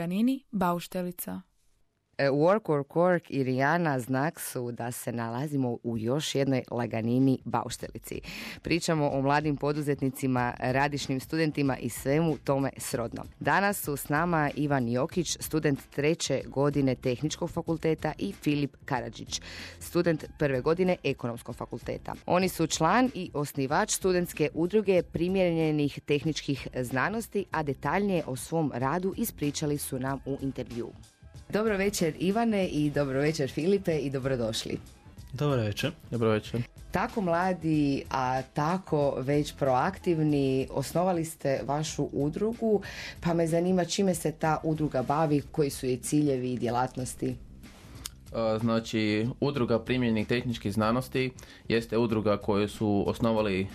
laganini bauštelica. E, work, work, work i Rijana znak su da se nalazimo u još jednoj laganini bauštelici. Pričamo o mladim poduzetnicima, radišnim studentima i svemu tome srodno. Danas su s nama Ivan Jokić, student treće godine Tehničkog fakulteta i Filip Karadžić, student prve godine Ekonomskog fakulteta. Oni su član i osnivač studentske udruge primjerenih tehničkih znanosti, a detaljnije o svom radu ispričali su nam u intervju. Dobro večer Ivane i dobro večer Filipe i dobrodošli. Dobro večer. Dobro večer. Tako mladi, a tako već proaktivni, osnovali ste vašu udrugu, pa me zanima čime se ta udruga bavi, koji su je ciljevi i djelatnosti? Znači, udruga primjenih tehničkih znanosti jeste udruga koju su osnovali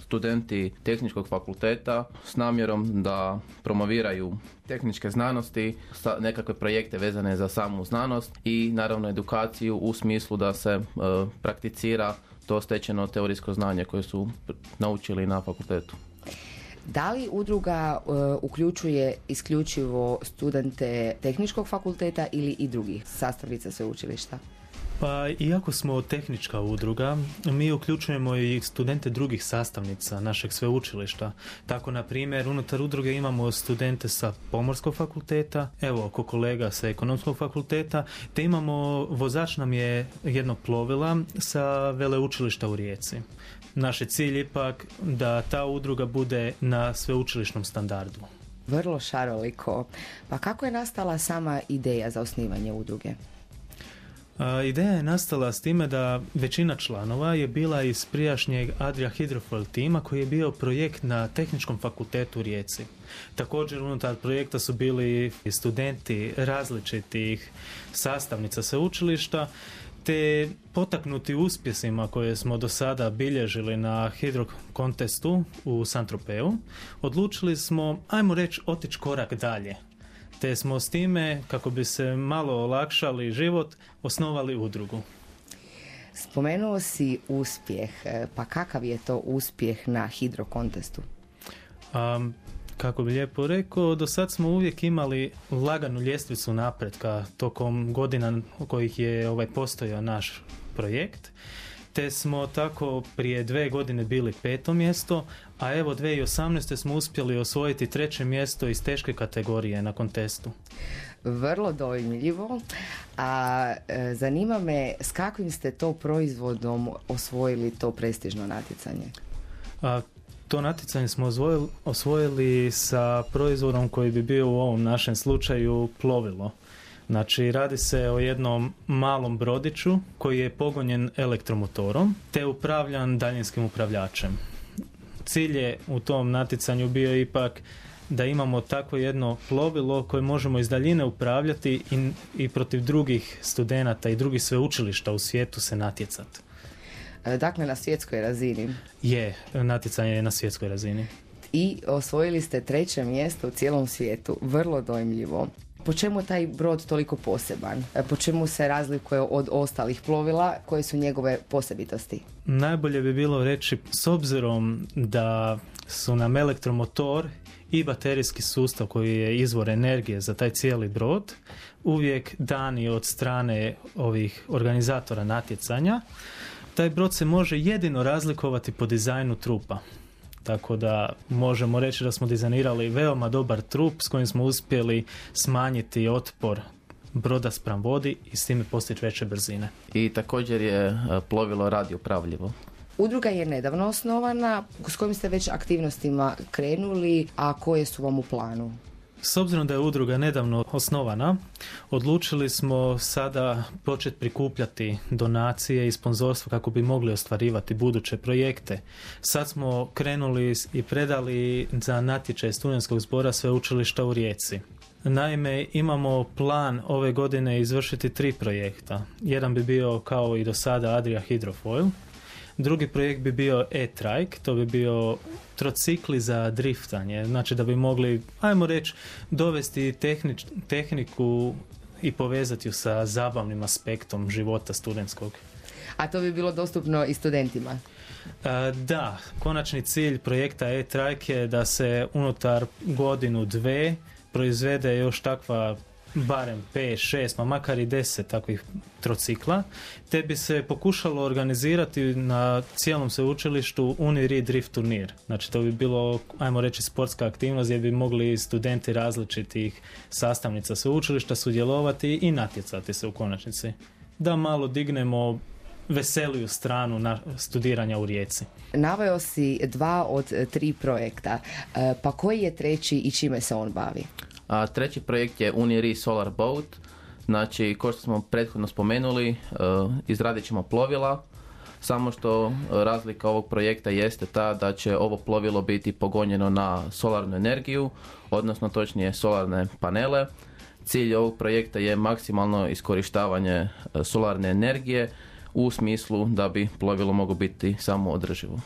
studenti tehničkog fakulteta s namjerom da promoviraju tehničke znanosti, nekakve projekte vezane za samu znanost i naravno edukaciju u smislu da se prakticira to stečeno teorijsko znanje koje su naučili na fakultetu. Da li udruga e, uključuje isključivo studente tehničkog fakulteta ili i drugih sastavnica sveučilišta? Pa iako smo tehnička udruga, mi uključujemo i studente drugih sastavnica našeg sveučilišta. Tako, na primjer, unutar udruge imamo studente sa pomorskog fakulteta, evo, oko kolega sa ekonomskog fakulteta, te imamo, vozač nam je jedno plovila sa veleučilišta u Rijeci. Naš je cilj ipak da ta udruga bude na sveučilišnom standardu. Vrlo šaroliko. Pa kako je nastala sama ideja za osnivanje udruge? Ideja je nastala s time da većina članova je bila iz prijašnjeg Adria Hydrofoil tima koji je bio projekt na Tehničkom fakultetu u Rijeci. Također unutar projekta su bili studenti različitih sastavnica sveučilišta te potaknuti uspjesima koje smo do sada bilježili na hidrokontestu u Santropeu, odlučili smo, ajmo reći, otići korak dalje. Te smo s time, kako bi se malo olakšali život, osnovali udrugu. Spomenuo si uspjeh, pa kakav je to uspjeh na hidrokontestu? Um, kako bi lijepo rekao, do sad smo uvijek imali laganu ljestvicu napretka tokom godina u kojih je ovaj postojao naš projekt. Te smo tako prije dve godine bili peto mjesto, a evo 2018. smo uspjeli osvojiti treće mjesto iz teške kategorije na kontestu. Vrlo dojmljivo. A e, zanima me s kakvim ste to proizvodom osvojili to prestižno natjecanje? A, to natjecanje smo osvojili, osvojili sa proizvodom koji bi bio u ovom našem slučaju plovilo. Znači, radi se o jednom malom brodiću koji je pogonjen elektromotorom te upravljan daljinskim upravljačem. Cilj je u tom natjecanju bio ipak da imamo takvo jedno plovilo koje možemo iz daljine upravljati i, i protiv drugih studenata i drugih sveučilišta u svijetu se natjecati. E, dakle, na svjetskoj razini. Je, natjecanje je na svjetskoj razini. I osvojili ste treće mjesto u cijelom svijetu. Vrlo dojmljivo. Po čemu taj brod toliko poseban? E, po čemu se razlikuje od ostalih plovila? Koje su njegove posebitosti? Najbolje bi bilo reći, s obzirom da su nam elektromotor i baterijski sustav koji je izvor energije za taj cijeli brod uvijek dani od strane ovih organizatora natjecanja taj brod se može jedino razlikovati po dizajnu trupa. Tako da možemo reći da smo dizajnirali veoma dobar trup s kojim smo uspjeli smanjiti otpor broda spram vodi i s time postići veće brzine. I također je e, plovilo radio upravljivo. Udruga je nedavno osnovana. S kojim ste već aktivnostima krenuli, a koje su vam u planu? S obzirom da je udruga nedavno osnovana, odlučili smo sada početi prikupljati donacije i sponzorstvo kako bi mogli ostvarivati buduće projekte. Sad smo krenuli i predali za natječaj studentskog zbora sveučilišta u Rijeci. Naime, imamo plan ove godine izvršiti tri projekta. Jedan bi bio kao i do sada Adria Hydrofoil, Drugi projekt bi bio e-trike, to bi bio trocikli za driftanje, znači da bi mogli, ajmo reći, dovesti tehnič, tehniku i povezati ju sa zabavnim aspektom života studentskog. A to bi bilo dostupno i studentima? E, da, konačni cilj projekta e-trike je da se unutar godinu dve proizvede još takva barem 5, 6, pa makar i 10 takvih trocikla, te bi se pokušalo organizirati na cijelom sveučilištu Uniri Drift turnir. Znači to bi bilo, ajmo reći, sportska aktivnost gdje bi mogli studenti različitih sastavnica sveučilišta sudjelovati i natjecati se u konačnici. Da malo dignemo veseliju stranu na studiranja u Rijeci. Naveo si dva od tri projekta, e, pa koji je treći i čime se on bavi? A treći projekt je Uniri Solar Boat. Znači, kao što smo prethodno spomenuli, e, izradit ćemo plovila, samo što razlika ovog projekta jeste ta da će ovo plovilo biti pogonjeno na solarnu energiju, odnosno točnije solarne panele. Cilj ovog projekta je maksimalno iskorištavanje e, solarne energije u smislu da bi plovilo moglo biti samo održivo.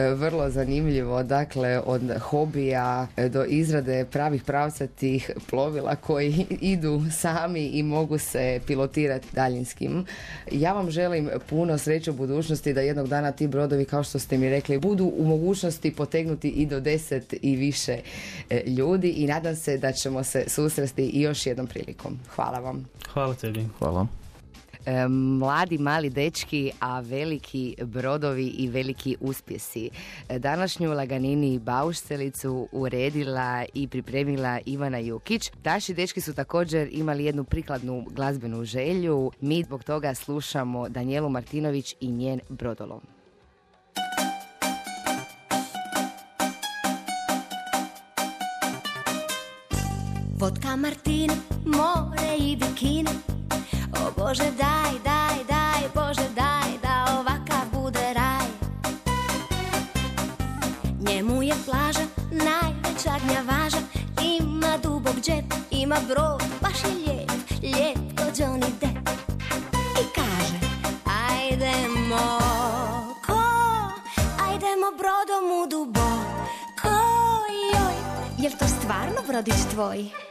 E, vrlo zanimljivo, dakle od hobija do izrade pravih pravcatih plovila koji idu sami i mogu se pilotirati daljinskim. Ja vam želim puno sreće u budućnosti da jednog dana ti brodovi, kao što ste mi rekli, budu u mogućnosti potegnuti i do deset i više e, ljudi i nadam se da ćemo se susresti i još jednom prilikom. Hvala vam. Hvala tebi. Hvala. E, mladi mali dečki, a veliki brodovi i veliki uspjesi. E, današnju Laganini Bauštelicu uredila i pripremila Ivana Jukić. Taši dečki su također imali jednu prikladnu glazbenu želju. Mi zbog toga slušamo Danijelu Martinović i njen brodolom. Vodka Martin, more i bikini o Bože daj, daj, daj, Bože daj Da ovakav bude raj. Njemu je plaža najveća gnjavaža. Ima dubog džep, ima brod Baš je lijep, lijep ko Johnny Depp. I kaže Ajdemo ko? Ajdemo brodom u duboko Joj, jel to stvarno brodić tvoj?